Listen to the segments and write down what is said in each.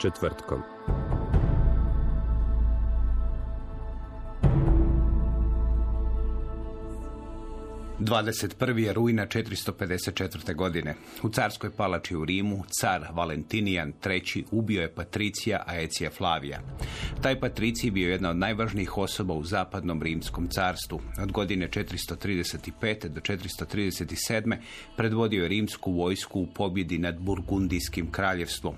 Četvrtkom. 21. je rujna 454. godine. U carskoj palači u Rimu car Valentinijan III. ubio je Patricija Aecija Flavija. Taj Patricij bio jedna od najvažnijih osoba u zapadnom rimskom carstvu. Od godine 435. do 437. predvodio je rimsku vojsku u pobjedi nad Burgundijskim kraljevstvom.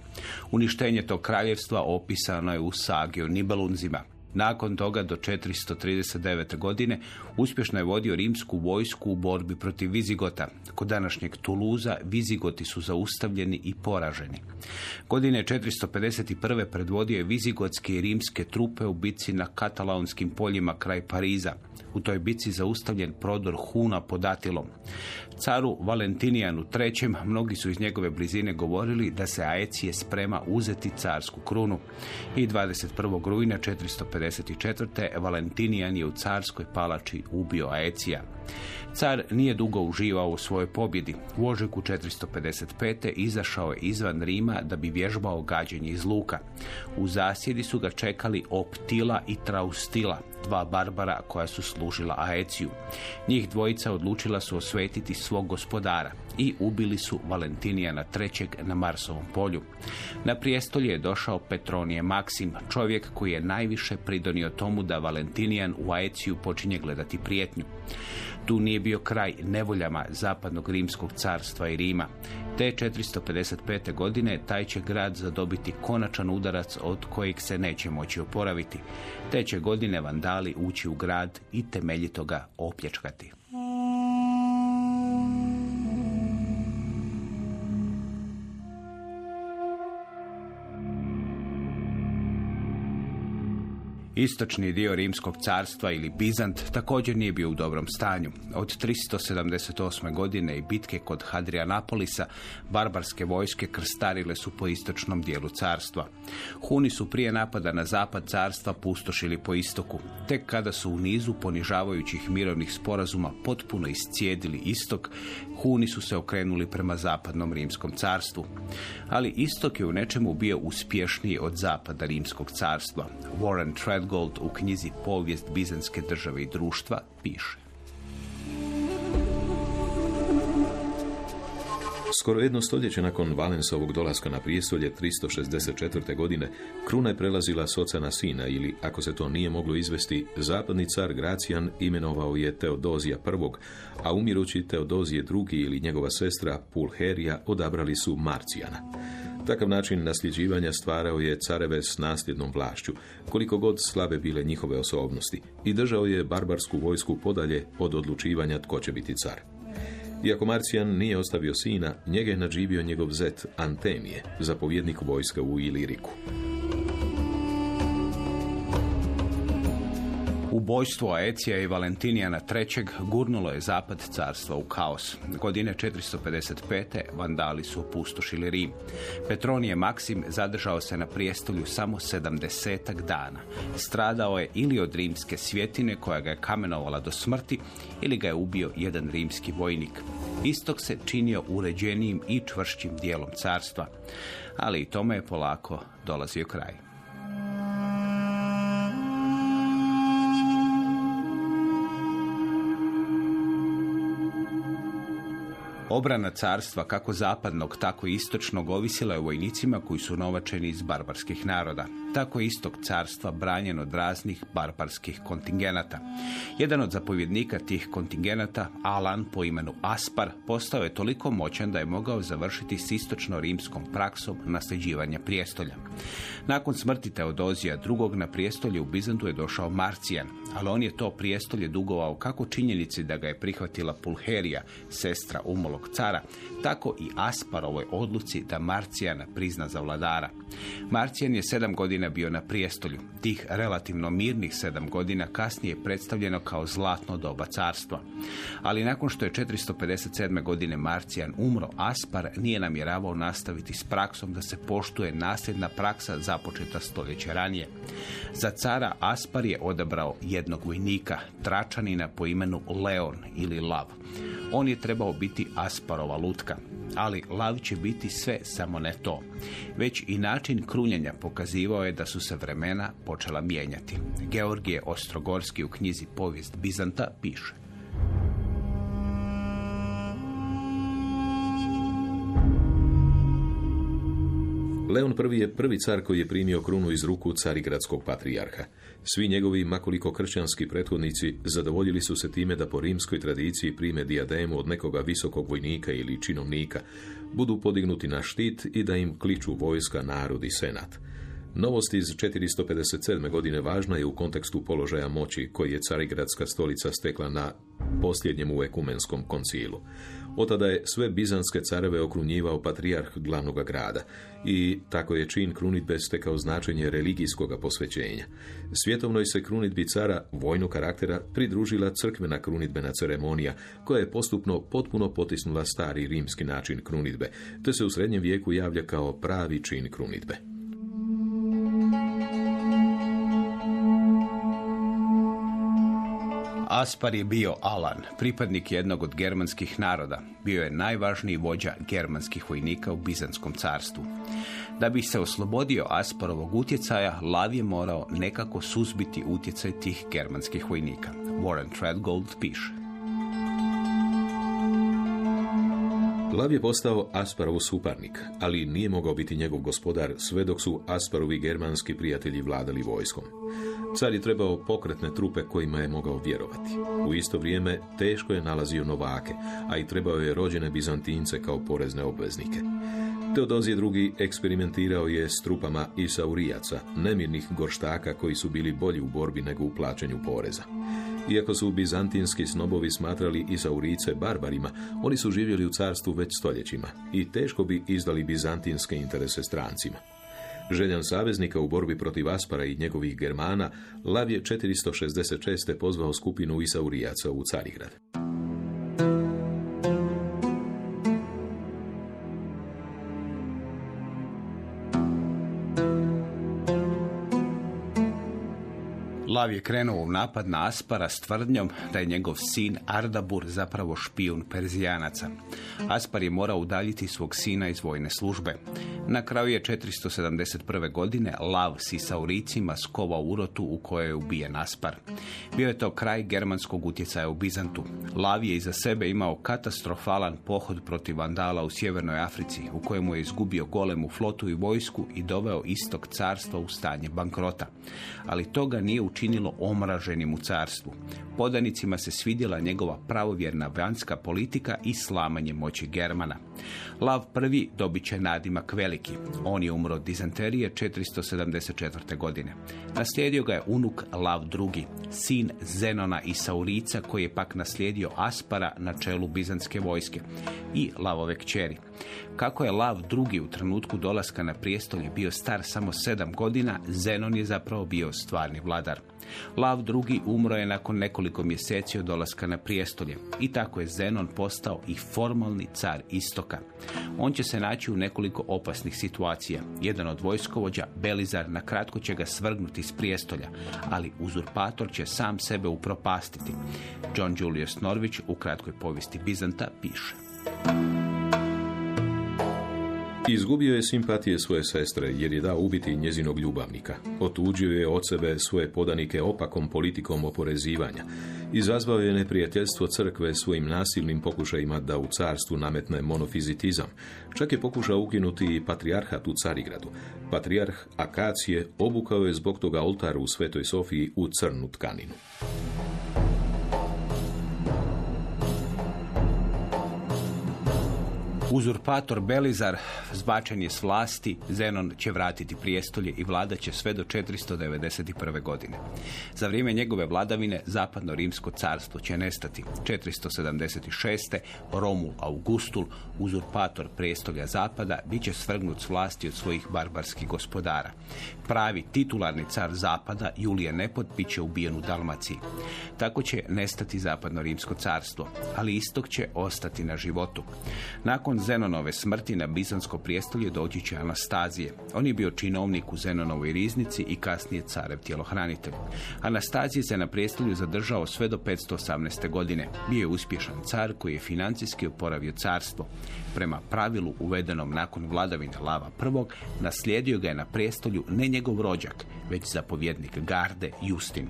Uništenje tog kraljevstva opisano je u sagi o Nibelunzima. Nakon toga do 439. godine uspješno je vodio rimsku vojsku u borbi protiv Vizigota. Kod današnjeg Tuluza Vizigoti su zaustavljeni i poraženi. Godine 451. predvodio je Vizigotske i rimske trupe u bitci na katalonskim poljima kraj Pariza. U toj bitci zaustavljen prodor Huna pod Atilom. Caru Valentinijanu III. mnogi su iz njegove blizine govorili da se Aecije sprema uzeti carsku krunu. I 21. rujna 454. Valentinijan je u carskoj palači ubio Aecija. Car nije dugo uživao u svojoj pobjedi. U ožujku 455. izašao je izvan Rima da bi vježbao gađenje iz luka. U zasjedi su ga čekali Optila i Traustila, dva barbara koja su služila Aeciju. Njih dvojica odlučila su osvetiti svog gospodara i ubili su Valentinijana III. na Marsovom polju. Na prijestolje je došao Petronije Maksim, čovjek koji je najviše pridonio tomu da Valentinijan u Aeciju počinje gledati prijetnju. Tu nije bio kraj nevoljama zapadnog rimskog carstva i Rima. Te 455. godine taj će grad zadobiti konačan udarac od kojeg se neće moći oporaviti. Te će godine vandali ući u grad i temeljito ga opljačkati. Istočni dio Rimskog carstva ili Bizant također nije bio u dobrom stanju. Od 378. godine i bitke kod Hadrianapolisa barbarske vojske krstarile su po istočnom dijelu carstva. Huni su prije napada na zapad carstva pustošili po istoku. Tek kada su u nizu ponižavajućih mirovnih sporazuma potpuno iscijedili istok, Huni su se okrenuli prema zapadnom rimskom carstvu. Ali istok je u nečemu bio uspješniji od zapada rimskog carstva. Warren Treadgold u knjizi Povijest Bizanske države i društva piše. Skoro jedno stoljeće nakon Valensovog dolaska na prijestolje 364. godine, kruna je prelazila s oca na sina ili, ako se to nije moglo izvesti, zapadni car Gracijan imenovao je Teodozija I, a umirući Teodozije II ili njegova sestra Pulherija odabrali su Marcijana. Takav način nasljeđivanja stvarao je careve s nasljednom vlašću, koliko god slabe bile njihove osobnosti, i držao je barbarsku vojsku podalje od odlučivanja tko će biti car. Iako Marcijan nije ostavio sina, njega je nadživio njegov zet Antemije, zapovjednik vojska u Iliriku. Ubojstvo Aecija i Valentinijana III. gurnulo je zapad carstva u kaos. Godine 455. vandali su opustošili Rim. Petronije Maksim zadržao se na prijestolju samo 70 dana. Stradao je ili od rimske svjetine koja ga je kamenovala do smrti ili ga je ubio jedan rimski vojnik. Istok se činio uređenijim i čvršćim dijelom carstva, ali i tome je polako dolazio kraj. Obrana carstva, kako zapadnog, tako i istočnog, ovisila je o vojnicima koji su novačeni iz barbarskih naroda. Tako je istog carstva branjen od raznih barbarskih kontingenata. Jedan od zapovjednika tih kontingenata, Alan po imenu Aspar, postao je toliko moćan da je mogao završiti s istočno-rimskom praksom nasljeđivanja prijestolja. Nakon smrti Teodozija II. na prijestolje u Bizantu je došao Marcijan, ali on je to prijestolje dugovao kako činjenici da ga je prihvatila Pulherija, sestra umolog cara, tako i Asparovoj odluci da Marcijana prizna za vladara. Marcijan je sedam godina bio na prijestolju. Tih relativno mirnih sedam godina kasnije je predstavljeno kao zlatno doba carstva. Ali nakon što je 457. godine Marcijan umro, Aspar nije namjeravao nastaviti s praksom da se poštuje nasljedna praksa započeta stoljeće ranije. Za cara Aspar je odabrao jednog vojnika, tračanina po imenu Leon ili Lav. On je trebao biti Asparova lutka, ali Lav će biti sve samo ne to. Već i krunjenja pokazivao je da su se vremena počela mijenjati. Georgije Ostrogorski u knjizi Povijest Bizanta piše. Leon I je prvi car koji je primio krunu iz ruku carigradskog patrijarha. Svi njegovi makoliko kršćanski prethodnici zadovoljili su se time da po rimskoj tradiciji prime dijademu od nekoga visokog vojnika ili činovnika, budu podignuti na štit i da im kliču vojska, narod i senat. Novost iz 457. godine važna je u kontekstu položaja moći koji je carigradska stolica stekla na posljednjem u ekumenskom koncilu. Od tada je sve bizanske careve okrunjivao patrijarh glavnog grada i tako je čin krunitbe stekao značenje religijskog posvećenja. Svjetovnoj se krunitbi cara vojnog karaktera pridružila crkvena krunitbena ceremonija koja je postupno potpuno potisnula stari rimski način krunitbe, te se u srednjem vijeku javlja kao pravi čin krunitbe. Aspar je bio Alan, pripadnik jednog od germanskih naroda. Bio je najvažniji vođa germanskih vojnika u Bizanskom carstvu. Da bi se oslobodio Asparovog utjecaja, Lav je morao nekako suzbiti utjecaj tih germanskih vojnika. Warren Treadgold piše. Lav je postao Asparov suparnik, ali nije mogao biti njegov gospodar sve dok su Asparovi germanski prijatelji vladali vojskom. Car je trebao pokretne trupe kojima je mogao vjerovati. U isto vrijeme teško je nalazio novake, a i trebao je rođene Bizantince kao porezne obveznike. Teodozije II. eksperimentirao je s trupama Isaurijaca, nemirnih gorštaka koji su bili bolji u borbi nego u plaćanju poreza. Iako su bizantinski snobovi smatrali Isaurice barbarima, oni su živjeli u carstvu već stoljećima i teško bi izdali bizantinske interese strancima. Željan saveznika u borbi protiv Aspara i njegovih Germana, Lav je 466. pozvao skupinu Isaurijaca u Carigrad. Lav je krenuo u napad na Aspara s tvrdnjom da je njegov sin Ardabur zapravo špijun Perzijanaca. Aspar je morao udaljiti svog sina iz vojne službe. Na kraju je 471. godine Lav s Isauricima skovao urotu u kojoj je ubijen Aspar. Bio je to kraj germanskog utjecaja u Bizantu. Lav je iza sebe imao katastrofalan pohod protiv Vandala u Sjevernoj Africi, u kojemu je izgubio golemu flotu i vojsku i doveo istog carstva u stanje bankrota. Ali toga nije učinilo omraženim u carstvu. Podanicima se svidjela njegova pravovjerna vanjska politika i slamanje moći Germana. Lav prvi dobit će nadimak veliki. On je umro od dizanterije 474. godine. Naslijedio ga je unuk Lav II, sin Zenona i Saurica koji je pak naslijedio Aspara na čelu bizanske vojske i Lavove kćeri. Kako je Lav II u trenutku dolaska na prijestolje bio star samo sedam godina, Zenon je zapravo bio stvarni vladar. Lav II umro je nakon nekoliko mjeseci od dolaska na prijestolje i tako je Zenon postao i formalni car istoka. On će se naći u nekoliko opasnih situacija. Jedan od vojskovođa, Belizar, na kratko će ga svrgnuti s prijestolja, ali uzurpator će sam sebe upropastiti. John Julius Norvić u kratkoj povijesti Bizanta piše. Izgubio je simpatije svoje sestre jer je dao ubiti njezinog ljubavnika. Otuđio je od sebe svoje podanike opakom politikom oporezivanja. Izazvao je neprijateljstvo crkve svojim nasilnim pokušajima da u carstvu nametne monofizitizam. Čak je pokušao ukinuti i patrijarhat u Carigradu. Patrijarh Akacije obukao je zbog toga oltar u Svetoj Sofiji u crnu tkaninu. Uzurpator Belizar zbačen je s vlasti, Zenon će vratiti prijestolje i vladat će sve do 491. godine. Za vrijeme njegove vladavine zapadno rimsko carstvo će nestati. 476. Romul Augustul, uzurpator prijestolja zapada, bit će svrgnut s vlasti od svojih barbarskih gospodara. Pravi titularni car zapada, Julije Nepot, bit će ubijen u Dalmaciji. Tako će nestati zapadno rimsko carstvo, ali istok će ostati na životu. Nakon Zenonove smrti na Bizansko prijestolje doći će Anastazije. On je bio činovnik u Zenonovoj riznici i kasnije carev tjelohranitelj. Anastazije se na prijestolju zadržao sve do 518. godine. Bio je uspješan car koji je financijski oporavio carstvo. Prema pravilu uvedenom nakon vladavine Lava I, naslijedio ga je na prijestolju ne njegov rođak, već zapovjednik garde Justin.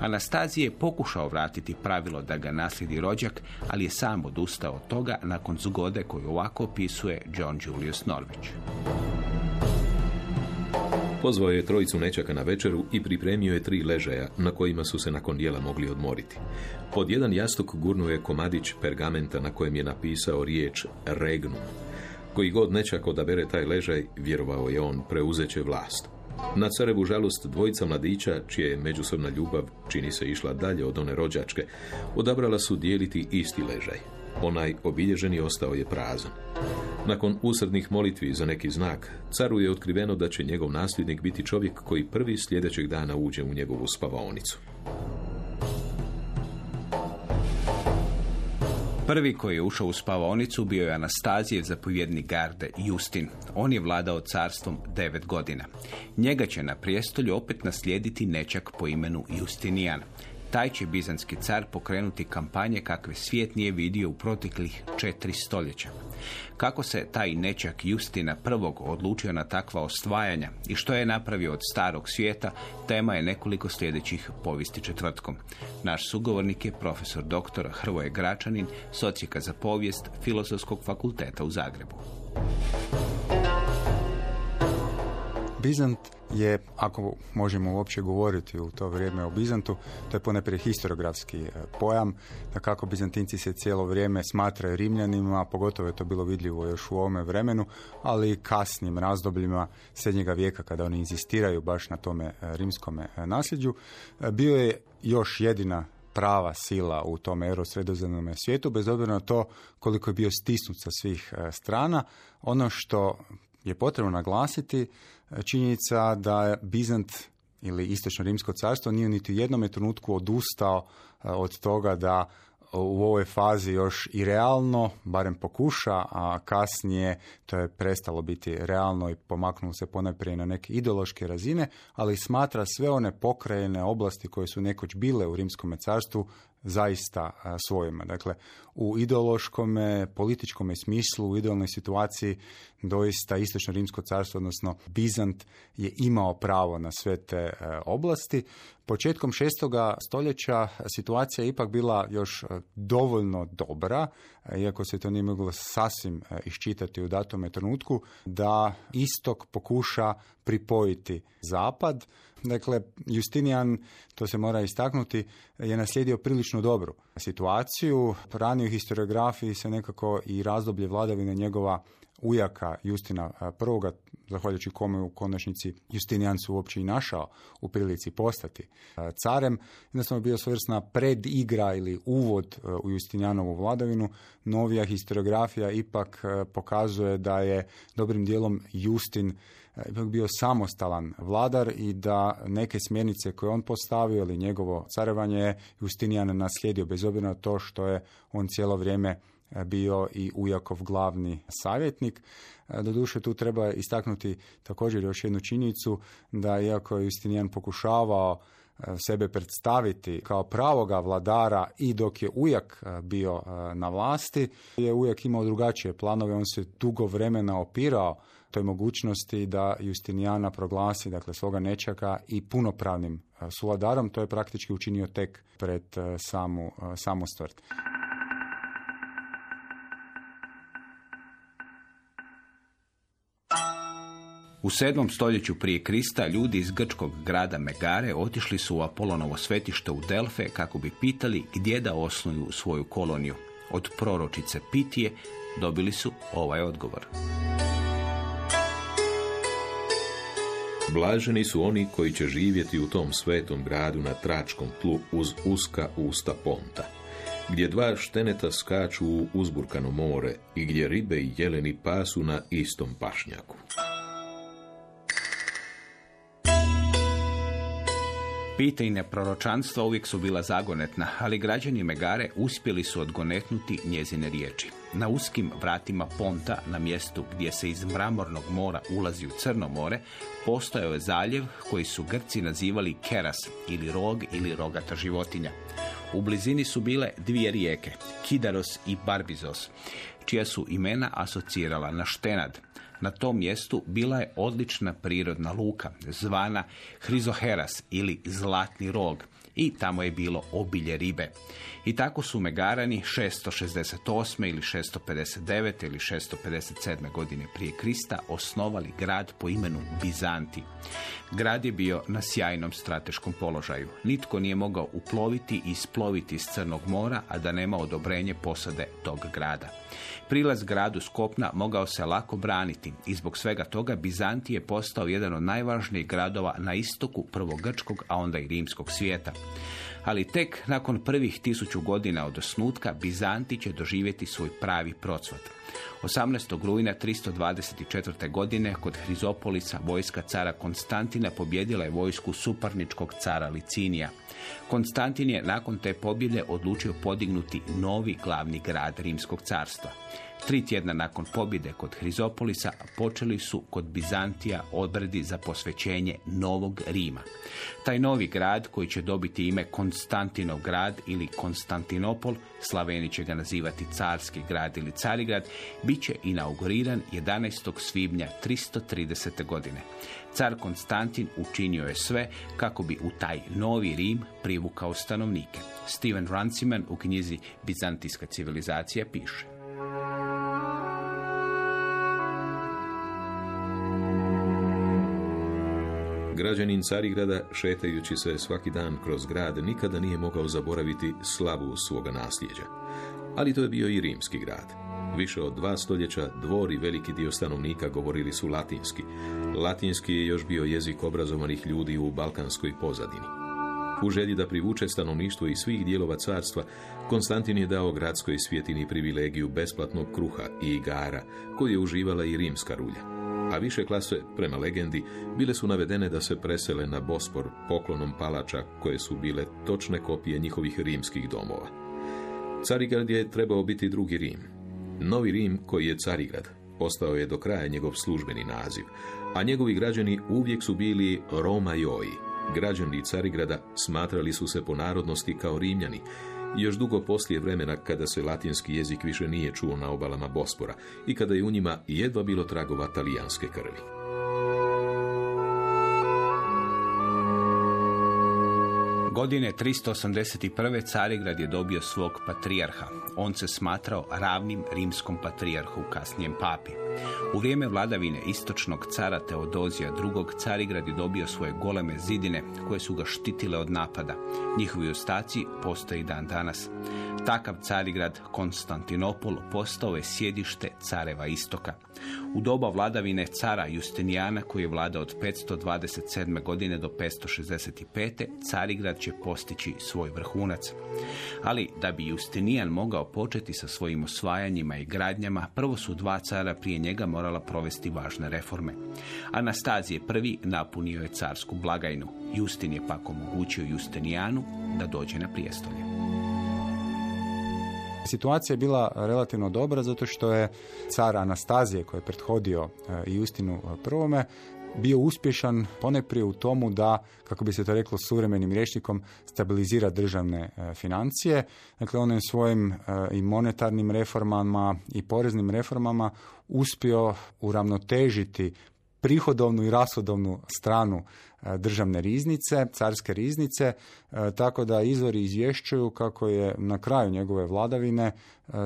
Anastazije je pokušao vratiti pravilo da ga naslijedi rođak, ali je sam odustao od toga nakon zgode koju ovako opisuje John Julius Norwich. Pozvao je trojicu nečaka na večeru i pripremio je tri ležaja na kojima su se nakon jela mogli odmoriti. Pod jedan jastuk gurnuo je komadić pergamenta na kojem je napisao riječ regnum. Koji god nečak odabere taj ležaj, vjerovao je on, preuzeće vlast. Na carevu žalost dvojica mladića, čija je međusobna ljubav, čini se išla dalje od one rođačke, odabrala su dijeliti isti ležaj. Onaj obilježeni ostao je prazan. Nakon usrednih molitvi za neki znak, caru je otkriveno da će njegov nasljednik biti čovjek koji prvi sljedećeg dana uđe u njegovu spavaonicu. Prvi koji je ušao u spavaonicu bio je Anastazije zapovjednik garde Justin. On je vladao carstvom devet godina. Njega će na prijestolju opet naslijediti nečak po imenu Justinijan. Taj će bizanski car pokrenuti kampanje kakve svijet nije vidio u proteklih četiri stoljeća. Kako se taj nečak Justina prvog odlučio na takva ostvajanja i što je napravio od starog svijeta, tema je nekoliko sljedećih povijesti četvrtkom. Naš sugovornik je profesor dr. Hrvoje Gračanin, socijeka za povijest Filozofskog fakulteta u Zagrebu. Bizant je, ako možemo uopće govoriti u to vrijeme o Bizantu, to je ponajprije historiografski e, pojam, da kako Bizantinci se cijelo vrijeme smatraju Rimljanima, pogotovo je to bilo vidljivo još u ovome vremenu, ali i kasnim razdobljima srednjega vijeka kada oni inzistiraju baš na tome e, rimskome e, nasljeđu. Bio je još jedina prava sila u tom eurosredozemnom svijetu, bez obzira na to koliko je bio stisnut sa svih strana. Ono što je potrebno naglasiti činjenica da Bizant ili Istočno Rimsko carstvo nije niti u jednom trenutku odustao e, od toga da u ovoj fazi još i realno, barem pokuša, a kasnije to je prestalo biti realno i pomaknulo se ponajprije na neke ideološke razine, ali smatra sve one pokrajene oblasti koje su nekoć bile u Rimskom carstvu zaista svojima. Dakle, u ideološkom, političkom smislu, u idealnoj situaciji doista Istočno Rimsko carstvo, odnosno Bizant, je imao pravo na sve te e, oblasti. Početkom šestoga stoljeća situacija je ipak bila još e, dovoljno dobra, e, iako se to nije moglo sasvim iščitati u datome trenutku, da istok pokuša pripojiti zapad. Dakle, Justinian, to se mora istaknuti, je naslijedio prilično dobru situaciju. Raniju historiografiji se nekako i razdoblje vladavine njegova ujaka Justina I, zahvaljujući kome u konačnici Justinijan su uopće i našao u prilici postati carem. Jednostavno je bio svrsna predigra ili uvod u Justinijanovu vladavinu. Novija historiografija ipak pokazuje da je dobrim dijelom Justin ipak bio samostalan vladar i da neke smjernice koje on postavio ili njegovo carevanje je Justinijan naslijedio bez obzira na to što je on cijelo vrijeme bio i Ujakov glavni savjetnik. Doduše tu treba istaknuti također još jednu činjenicu da iako je Justinijan pokušavao sebe predstaviti kao pravoga vladara i dok je ujak e, bio e, na vlasti, je ujak imao drugačije planove, on se dugo vremena opirao toj mogućnosti da Justinijana proglasi dakle svoga nečaka i punopravnim suvladarom, to je praktički učinio tek pred samu, samu stvrd. U 7. stoljeću prije Krista ljudi iz grčkog grada Megare otišli su u Apolonovo svetište u Delfe kako bi pitali gdje da osnuju svoju koloniju. Od proročice Pitije dobili su ovaj odgovor. Blaženi su oni koji će živjeti u tom svetom gradu na tračkom tlu uz uska usta ponta, gdje dva šteneta skaču u uzburkano more i gdje ribe i jeleni pasu na istom pašnjaku. Pitejne proročanstva uvijek su bila zagonetna, ali građani Megare uspjeli su odgonetnuti njezine riječi. Na uskim vratima Ponta, na mjestu gdje se iz mramornog mora ulazi u Crno more, postojao je zaljev koji su Grci nazivali Keras ili rog ili rogata životinja. U blizini su bile dvije rijeke, Kidaros i Barbizos, čija su imena asocirala na štenad, na tom mjestu bila je odlična prirodna luka, zvana Hrizoheras ili Zlatni rog, i tamo je bilo obilje ribe. I tako su Megarani 668. ili 659. ili 657. godine prije Krista osnovali grad po imenu Bizanti. Grad je bio na sjajnom strateškom položaju. Nitko nije mogao uploviti i isploviti iz Crnog mora, a da nema odobrenje posade tog grada. Prilaz gradu Skopna mogao se lako braniti i zbog svega toga Bizanti je postao jedan od najvažnijih gradova na istoku prvog grčkog, a onda i rimskog svijeta. Ali tek nakon prvih tisuću godina od osnutka Bizanti će doživjeti svoj pravi procvat. 18. rujna 324. godine kod Hrizopolisa vojska cara Konstantina pobjedila je vojsku suparničkog cara Licinija. Konstantin je nakon te pobjede odlučio podignuti novi glavni grad Rimskog carstva. Tri tjedna nakon pobjede kod Hrizopolisa počeli su kod Bizantija odredi za posvećenje Novog Rima. Taj novi grad koji će dobiti ime Konstantinov grad ili Konstantinopol, Slaveni će ga nazivati Carski grad ili Carigrad, bit će inauguriran 11. svibnja 330. godine. Car Konstantin učinio je sve kako bi u taj novi Rim privukao stanovnike. Steven Runciman u knjizi Bizantijska civilizacija piše. Građanin Carigrada, šetajući se svaki dan kroz grad, nikada nije mogao zaboraviti slavu svoga nasljeđa. Ali to je bio i rimski grad. Više od dva stoljeća dvor i veliki dio stanovnika govorili su latinski. Latinski je još bio jezik obrazovanih ljudi u balkanskoj pozadini. U želji da privuče stanovništvo iz svih dijelova carstva, Konstantin je dao gradskoj svjetini privilegiju besplatnog kruha i igara, koju je uživala i rimska rulja a više klase, prema legendi, bile su navedene da se presele na Bospor poklonom palača koje su bile točne kopije njihovih rimskih domova. Carigrad je trebao biti drugi Rim. Novi Rim, koji je Carigrad, postao je do kraja njegov službeni naziv, a njegovi građani uvijek su bili Roma Joi. Građani Carigrada smatrali su se po narodnosti kao Rimljani, još dugo poslije vremena kada se latinski jezik više nije čuo na obalama Bospora i kada je u njima jedva bilo tragova talijanske krvi. Godine 381. Carigrad je dobio svog patrijarha. On se smatrao ravnim rimskom patrijarhu, kasnijem papi. U vrijeme vladavine istočnog cara Teodozija II. Carigrad je dobio svoje goleme zidine koje su ga štitile od napada. Njihovi ostaci postoje i dan danas. Takav Carigrad, Konstantinopol, postao je sjedište careva istoka. U doba vladavine cara Justinijana, koji je vlada od 527. godine do 565. Carigrad će postići svoj vrhunac. Ali da bi Justinijan mogao početi sa svojim osvajanjima i gradnjama, prvo su dva cara prije njega morala provesti važne reforme. Anastazije prvi napunio je carsku blagajnu. Justin je pak omogućio Justinijanu da dođe na prijestolje. Situacija je bila relativno dobra zato što je car Anastazije koji je prethodio e, Justinu prvome bio uspješan poneprije u tomu da, kako bi se to reklo suvremenim rječnikom, stabilizira državne e, financije. Dakle, on je svojim e, i monetarnim reformama i poreznim reformama uspio uravnotežiti prihodovnu i rashodovnu stranu e, državne riznice, carske riznice, e, tako da izvori izvješćuju kako je na kraju njegove vladavine e,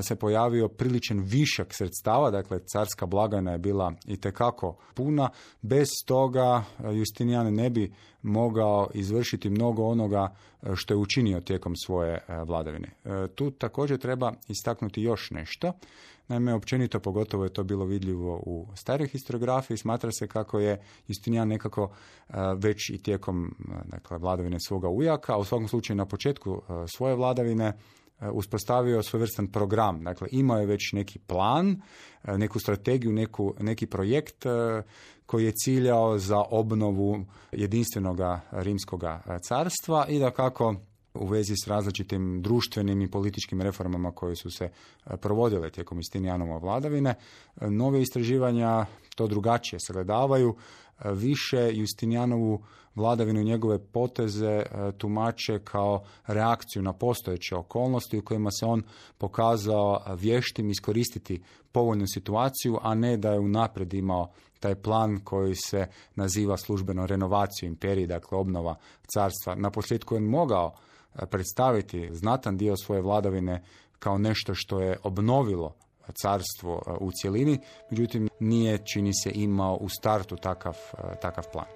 se pojavio priličan višak sredstava, dakle carska blagajna je bila i tekako puna, bez toga Justinijan ne bi mogao izvršiti mnogo onoga što je učinio tijekom svoje vladavine. Tu također treba istaknuti još nešto. Naime, općenito pogotovo je to bilo vidljivo u staroj historiografiji. Smatra se kako je Justinijan nekako e, već i tijekom e, dakle, vladavine svoga ujaka, a u svakom slučaju na početku e, svoje vladavine uspostavio svojevrstan program. Dakle, imao je već neki plan, neku strategiju, neku, neki projekt koji je ciljao za obnovu jedinstvenog rimskog carstva i da kako u vezi s različitim društvenim i političkim reformama koje su se e, provodile tijekom Istinijanova vladavine. E, nove istraživanja to drugačije sagledavaju, više Justinijanovu vladavinu njegove poteze tumače kao reakciju na postojeće okolnosti u kojima se on pokazao vještim iskoristiti povoljnu situaciju, a ne da je unaprijed imao taj plan koji se naziva službeno renovaciju imperije, dakle obnova carstva. Na posljedku je mogao predstaviti znatan dio svoje vladavine kao nešto što je obnovilo carstvo e, u cjelini, međutim nije, čini se, imao u startu takav, e, takav plan.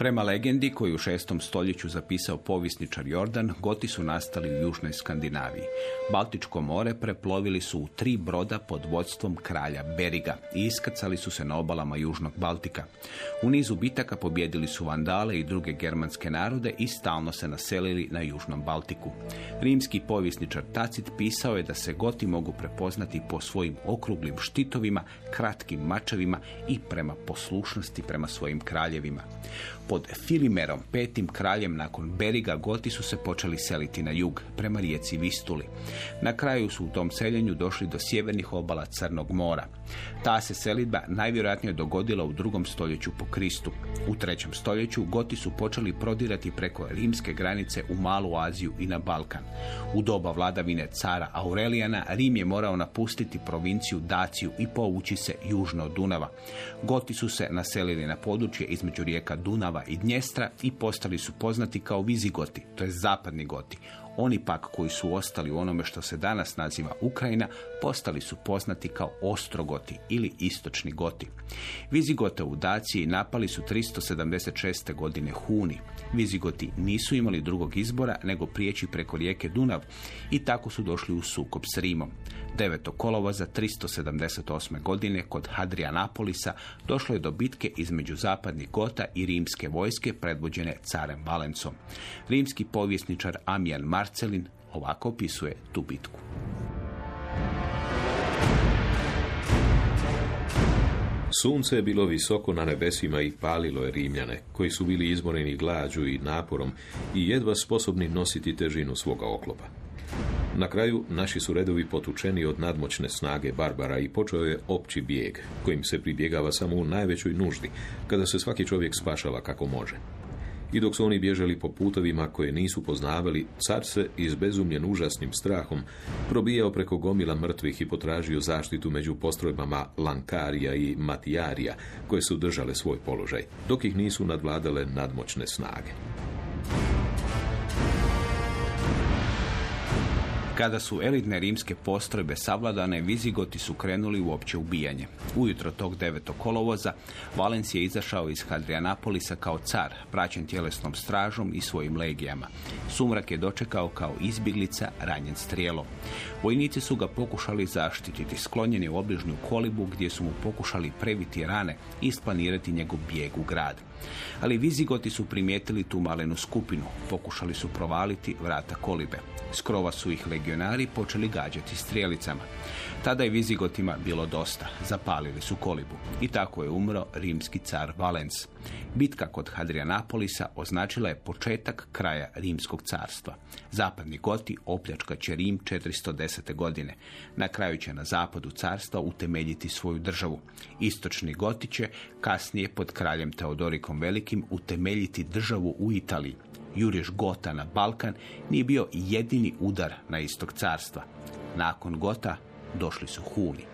Prema legendi koju u šestom stoljeću zapisao povisničar Jordan, Goti su nastali u južnoj Skandinaviji. Baltičko more preplovili su u tri broda pod vodstvom kralja Beriga i iskrcali su se na obalama južnog Baltika. U nizu bitaka pobjedili su Vandale i druge germanske narode i stalno se naselili na južnom Baltiku. Rimski povisničar Tacit pisao je da se Goti mogu prepoznati po svojim okruglim štitovima, kratkim mačevima i prema poslušnosti prema svojim kraljevima. Pod Filimerom, petim kraljem nakon Beriga, Goti su se počeli seliti na jug, prema rijeci Vistuli. Na kraju su u tom seljenju došli do sjevernih obala Crnog mora. Ta se selidba najvjerojatnije dogodila u drugom stoljeću po Kristu. U trećem stoljeću Goti su počeli prodirati preko rimske granice u Malu Aziju i na Balkan. U doba vladavine cara Aurelijana Rim je morao napustiti provinciju Daciju i povući se južno od Dunava. Goti su se naselili na područje između rijeka Dunava i Dnjestra i postali su poznati kao Vizigoti, to je zapadni Goti. Oni pak koji su ostali u onome što se danas naziva Ukrajina, postali su poznati kao Ostrogoti ili Istočni Goti. Vizigote u Daciji napali su 376. godine Huni. Vizigoti nisu imali drugog izbora nego prijeći preko rijeke Dunav i tako su došli u sukob s Rimom. 9. kolovoza 378. godine kod Hadrianapolisa došlo je do bitke između zapadnih Gota i rimske vojske predvođene carem Valencom. Rimski povjesničar Amijan Marcelin ovako opisuje tu bitku. Sunce je bilo visoko na nebesima i palilo je Rimljane, koji su bili izmoreni glađu i naporom i jedva sposobni nositi težinu svoga oklopa. Na kraju naši su redovi potučeni od nadmoćne snage Barbara i počeo je opći bijeg, kojim se pribjegava samo u najvećoj nuždi, kada se svaki čovjek spašava kako može. I dok su oni bježali po putovima koje nisu poznavali, car se, izbezumljen užasnim strahom, probijao preko gomila mrtvih i potražio zaštitu među postrojbama Lankarija i Matijarija, koje su držale svoj položaj, dok ih nisu nadvladale nadmoćne snage. Kada su elitne rimske postrojbe savladane, Vizigoti su krenuli u opće ubijanje. Ujutro tog 9. kolovoza Valenci je izašao iz Hadrianapolisa kao car, praćen tjelesnom stražom i svojim legijama. Sumrak je dočekao kao izbjeglica ranjen strijelom. Vojnici su ga pokušali zaštititi, sklonjeni u obližnju kolibu gdje su mu pokušali previti rane i isplanirati njegov bijeg u grad. Ali Vizigoti su primijetili tu malenu skupinu, pokušali su provaliti vrata kolibe. Skrova su ih legionari počeli gađati strijelicama. Tada je Vizigotima bilo dosta. Zapalili su kolibu. I tako je umro rimski car Valens. Bitka kod Hadrianapolisa označila je početak kraja rimskog carstva. Zapadni Goti opljačkat će Rim 410. godine. Na kraju će na zapadu carstva utemeljiti svoju državu. Istočni Goti će kasnije pod kraljem Teodorikom Velikim utemeljiti državu u Italiji. Juriš Gota na Balkan nije bio jedini udar na istog carstva. Nakon Gota došli su Huni.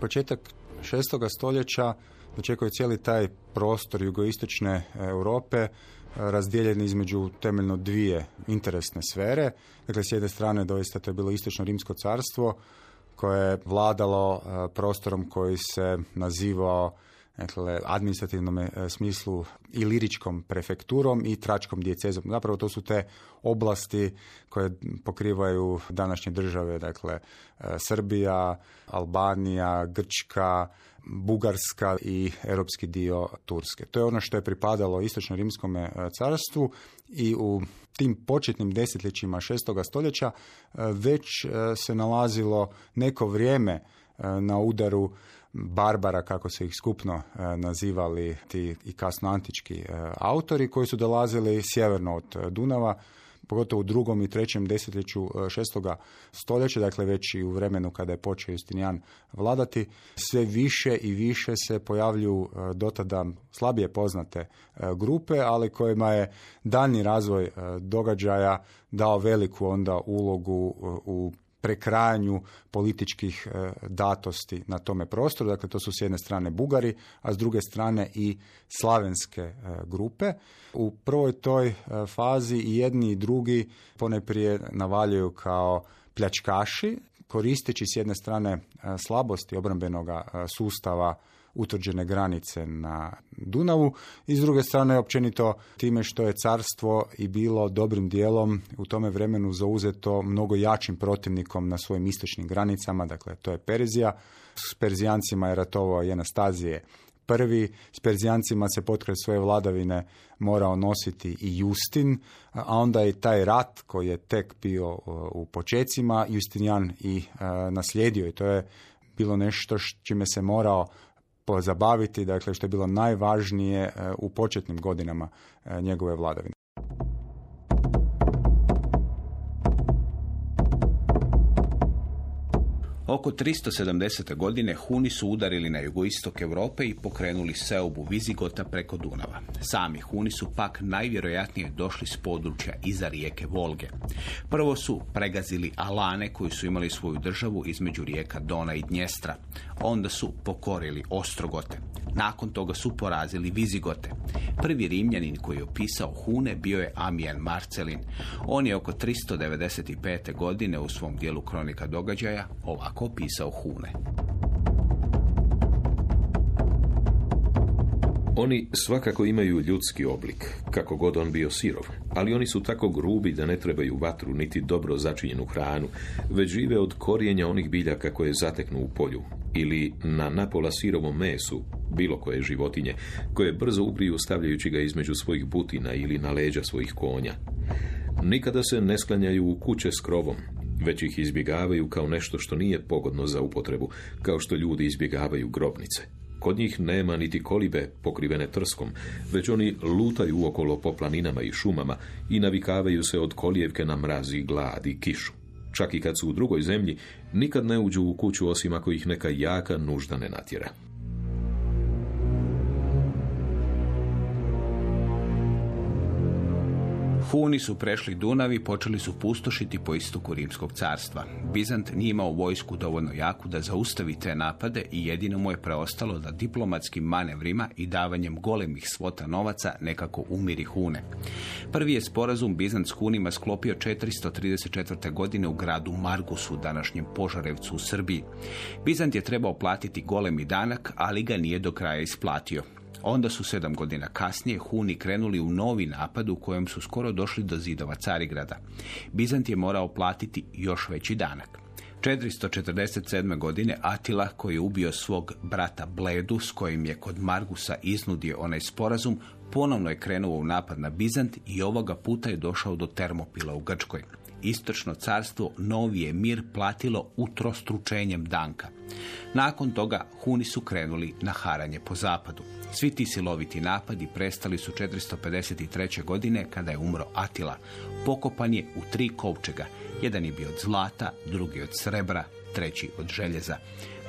Početak šestoga stoljeća očekuje cijeli taj prostor jugoistočne Europe razdijeljen između temeljno dvije interesne sfere. Dakle, s jedne strane doista to je bilo istočno rimsko carstvo koje je vladalo e, prostorom koji se nazivao dakle, administrativnom e, smislu i liričkom prefekturom i tračkom djecezom. Zapravo to su te oblasti koje pokrivaju današnje države, dakle e, Srbija, Albanija, Grčka, Bugarska i europski dio Turske. To je ono što je pripadalo istočno rimskom e, carstvu i u tim početnim desetljećima šestoga stoljeća već se nalazilo neko vrijeme na udaru Barbara, kako se ih skupno e, nazivali ti i kasno antički e, autori, koji su dolazili sjeverno od e, Dunava, pogotovo u drugom i trećem desetljeću šestoga stoljeća, dakle već i u vremenu kada je počeo Justinijan vladati, sve više i više se pojavljuju dotada slabije poznate grupe, ali kojima je daljni razvoj događaja dao veliku onda ulogu u prekrajanju političkih e, datosti na tome prostoru. Dakle, to su s jedne strane Bugari, a s druge strane i slavenske e, grupe. U prvoj toj e, fazi i jedni i drugi ponajprije navaljuju kao pljačkaši, koristeći s jedne strane slabosti obrambenog sustava utvrđene granice na Dunavu i s druge strane općenito time što je carstvo i bilo dobrim dijelom u tome vremenu zauzeto mnogo jačim protivnikom na svojim istočnim granicama, dakle to je Perzija. S Perzijancima je ratovao i Anastazije prvi, s Perzijancima se potkraj svoje vladavine morao nositi i Justin, a onda je taj rat koji je tek bio u počecima Justinijan i naslijedio i to je bilo nešto čime se morao pozabaviti, dakle što je bilo najvažnije e, u početnim godinama e, njegove vladavine. Oko 370. godine Huni su udarili na jugoistok Europe i pokrenuli seobu Vizigota preko Dunava. Sami Huni su pak najvjerojatnije došli s područja iza rijeke Volge. Prvo su pregazili Alane koji su imali svoju državu između rijeka Dona i Dnjestra. Onda su pokorili Ostrogote. Nakon toga su porazili Vizigote. Prvi Rimljanin koji je opisao Hune bio je Amijan Marcelin. On je oko 395. godine u svom dijelu kronika događaja ovako opisao Hune. Oni svakako imaju ljudski oblik, kako god on bio sirov, ali oni su tako grubi da ne trebaju vatru niti dobro začinjenu hranu, već žive od korijenja onih biljaka koje zateknu u polju, ili na napola sirovom mesu, bilo koje životinje, koje brzo ubriju stavljajući ga između svojih butina ili na leđa svojih konja. Nikada se ne sklanjaju u kuće s krovom, već ih izbjegavaju kao nešto što nije pogodno za upotrebu, kao što ljudi izbjegavaju grobnice. Kod njih nema niti kolibe pokrivene trskom, već oni lutaju okolo po planinama i šumama i navikavaju se od kolijevke na mraz i glad i kišu. Čak i kad su u drugoj zemlji, nikad ne uđu u kuću osim ako ih neka jaka nužda ne natjera. Huni su prešli Dunav i počeli su pustošiti po istoku Rimskog carstva. Bizant nije imao vojsku dovoljno jaku da zaustavi te napade i jedino mu je preostalo da diplomatskim manevrima i davanjem golemih svota novaca nekako umiri Hune. Prvi je sporazum Bizant s Hunima sklopio 434. godine u gradu Margusu, današnjem Požarevcu u Srbiji. Bizant je trebao platiti golemi danak, ali ga nije do kraja isplatio. Onda su sedam godina kasnije Huni krenuli u novi napad u kojem su skoro došli do zidova Carigrada. Bizant je morao platiti još veći danak. 447. godine Atila, koji je ubio svog brata Bledu, s kojim je kod Margusa iznudio onaj sporazum, ponovno je krenuo u napad na Bizant i ovoga puta je došao do Termopila u Grčkoj. Istočno carstvo novi je mir platilo utrostručenjem danka. Nakon toga Huni su krenuli na haranje po zapadu. Svi ti siloviti napadi prestali su 453. godine kada je umro Atila. Pokopan je u tri kovčega. Jedan je bio od zlata, drugi od srebra, treći od željeza.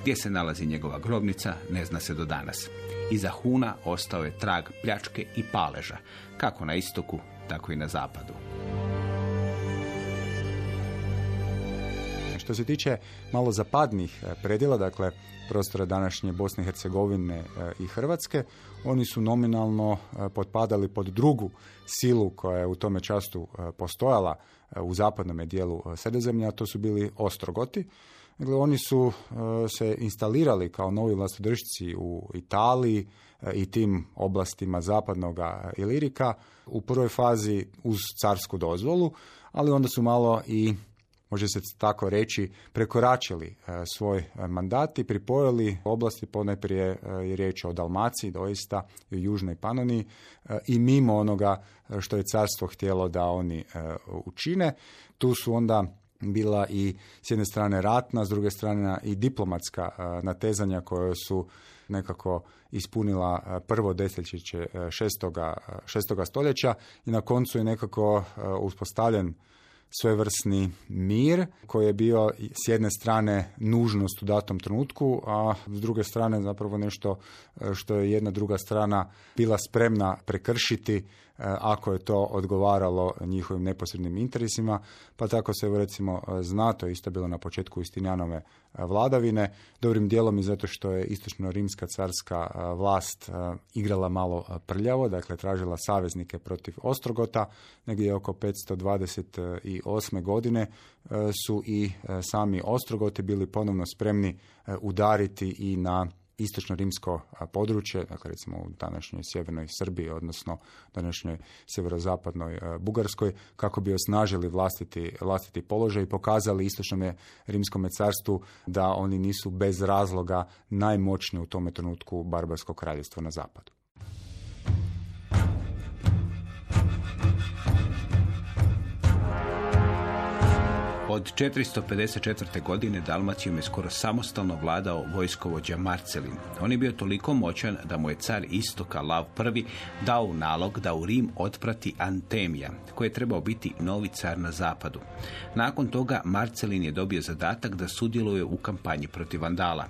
Gdje se nalazi njegova grobnica, ne zna se do danas. Iza Huna ostao je trag pljačke i paleža, kako na istoku, tako i na zapadu. Što se tiče malo zapadnih e, predjela, dakle prostora današnje Bosne i Hercegovine e, i Hrvatske, oni su nominalno e, potpadali pod drugu silu koja je u tome častu postojala u zapadnom dijelu sredozemlja, a to su bili Ostrogoti. Dakle, oni su se instalirali kao novi vlastodržci u Italiji i tim oblastima zapadnog Ilirika u prvoj fazi uz carsku dozvolu, ali onda su malo i može se tako reći, prekoračili e, svoj e, mandat i pripojili oblasti, ponajprije e, je riječ o Dalmaciji, doista i Južnoj Panoniji i mimo onoga što je carstvo htjelo da oni učine. Tu su onda bila i s jedne strane ratna, s druge strane i diplomatska natezanja koje su nekako ispunila prvo desetljeće šestoga, šestoga stoljeća i na koncu je nekako uspostavljen svojevrsni mir koji je bio s jedne strane nužnost u datom trenutku, a s druge strane zapravo nešto što je jedna druga strana bila spremna prekršiti ako je to odgovaralo njihovim neposrednim interesima, pa tako se recimo e, zna, to je isto bilo na početku Istinjanove e, vladavine, dobrim dijelom i zato što je istočno-rimska carska vlast igrala malo prljavo, dakle tražila saveznike protiv Ostrogota, negdje oko 528. godine su i sami Ostrogoti bili ponovno spremni udariti i na istočno-rimsko područje, dakle recimo u današnjoj sjevernoj Srbiji, odnosno današnjoj sjeverozapadnoj Bugarskoj, kako bi osnažili vlastiti, vlastiti položaj i pokazali istočnom rimskom carstvu da oni nisu bez razloga najmoćniji u tome trenutku barbarskog kraljevstva na zapadu. Od 454. godine Dalmacijom je skoro samostalno vladao vojskovođa Marcelin. On je bio toliko moćan da mu je car istoka Lav I dao nalog da u Rim otprati Antemija, koji je trebao biti novi car na zapadu. Nakon toga Marcelin je dobio zadatak da sudjeluje u kampanji protiv Vandala.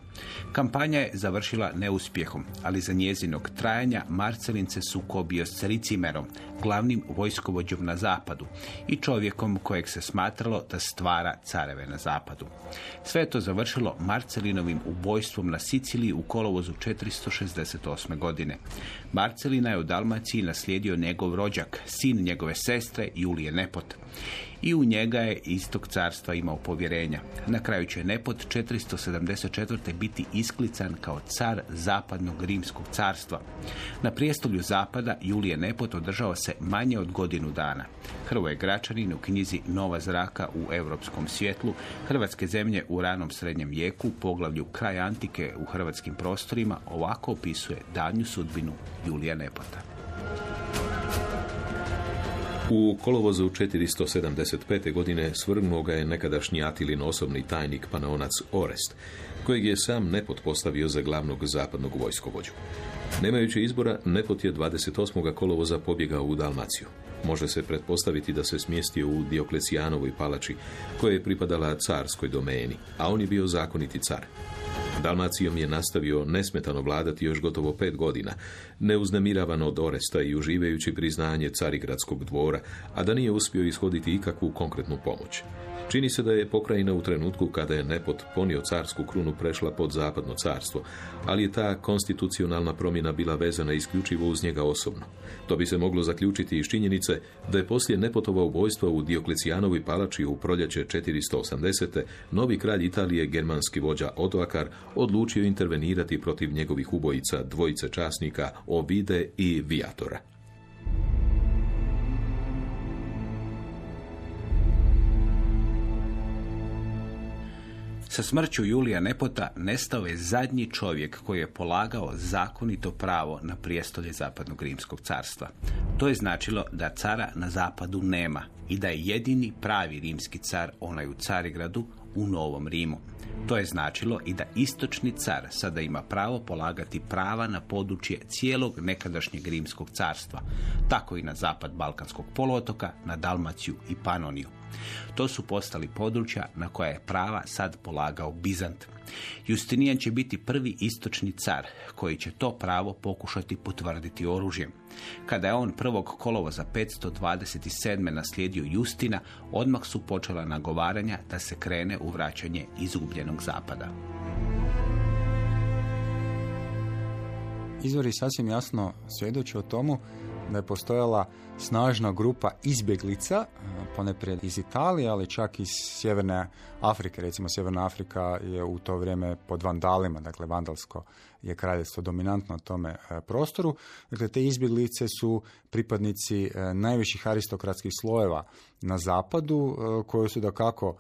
Kampanja je završila neuspjehom, ali za njezinog trajanja Marcelin se sukobio s Ricimerom, glavnim vojskovođom na zapadu i čovjekom kojeg se smatralo da stvara careve na zapadu. Sve je to završilo Marcelinovim ubojstvom na Siciliji u kolovozu 468. godine. Marcelina je u Dalmaciji naslijedio njegov rođak, sin njegove sestre Julije Nepot i u njega je istog carstva imao povjerenja. Na kraju će Nepot 474. biti isklican kao car zapadnog rimskog carstva. Na prijestolju zapada Julije Nepot održao se manje od godinu dana. Hrvoje Gračanin u knjizi Nova zraka u europskom svjetlu, Hrvatske zemlje u ranom srednjem vijeku, poglavlju kraj antike u hrvatskim prostorima, ovako opisuje danju sudbinu Julija Nepota. U kolovozu 475. godine svrgnuo ga je nekadašnji Atilin osobni tajnik Panaonac Orest, kojeg je sam Nepot postavio za glavnog zapadnog vojskovođu. Nemajući izbora, Nepot je 28. kolovoza pobjegao u Dalmaciju. Može se pretpostaviti da se smjestio u Dioklecijanovoj palači, koja je pripadala carskoj domeni, a on je bio zakoniti car. Dalmacijom je nastavio nesmetano vladati još gotovo pet godina, neuznemiravan od Oresta i uživajući priznanje carigradskog dvora, a da nije uspio ishoditi ikakvu konkretnu pomoć. Čini se da je pokrajina u trenutku kada je Nepot ponio carsku krunu prešla pod zapadno carstvo, ali je ta konstitucionalna promjena bila vezana isključivo uz njega osobno. To bi se moglo zaključiti iz činjenice da je poslije Nepotova ubojstva u Dioklecijanovoj palači u proljeće 480. novi kralj Italije, germanski vođa Odoakar, odlučio intervenirati protiv njegovih ubojica, dvojice časnika, Ovide i Viatora. Sa smrću Julija Nepota nestao je zadnji čovjek koji je polagao zakonito pravo na prijestolje Zapadnog rimskog carstva. To je značilo da cara na zapadu nema i da je jedini pravi rimski car onaj u Carigradu u Novom Rimu. To je značilo i da istočni car sada ima pravo polagati prava na područje cijelog nekadašnjeg rimskog carstva, tako i na zapad Balkanskog poluotoka, na Dalmaciju i Panoniju. To su postali područja na koja je prava sad polagao Bizant. Justinijan će biti prvi istočni car koji će to pravo pokušati potvrditi oružjem. Kada je on prvog kolovoza 527. naslijedio Justina, odmah su počela nagovaranja da se krene u vraćanje izgubljenog zapada. Izvori sasvim jasno svjedoče o tomu da je postojala snažna grupa izbjeglica, ponajprije iz Italije, ali čak iz Sjeverne Afrike. Recimo, Sjeverna Afrika je u to vrijeme pod vandalima, dakle vandalsko je kraljevstvo dominantno na tome e, prostoru. Dakle, te izbjeglice su pripadnici e, najviših aristokratskih slojeva na zapadu, e, koji su da kako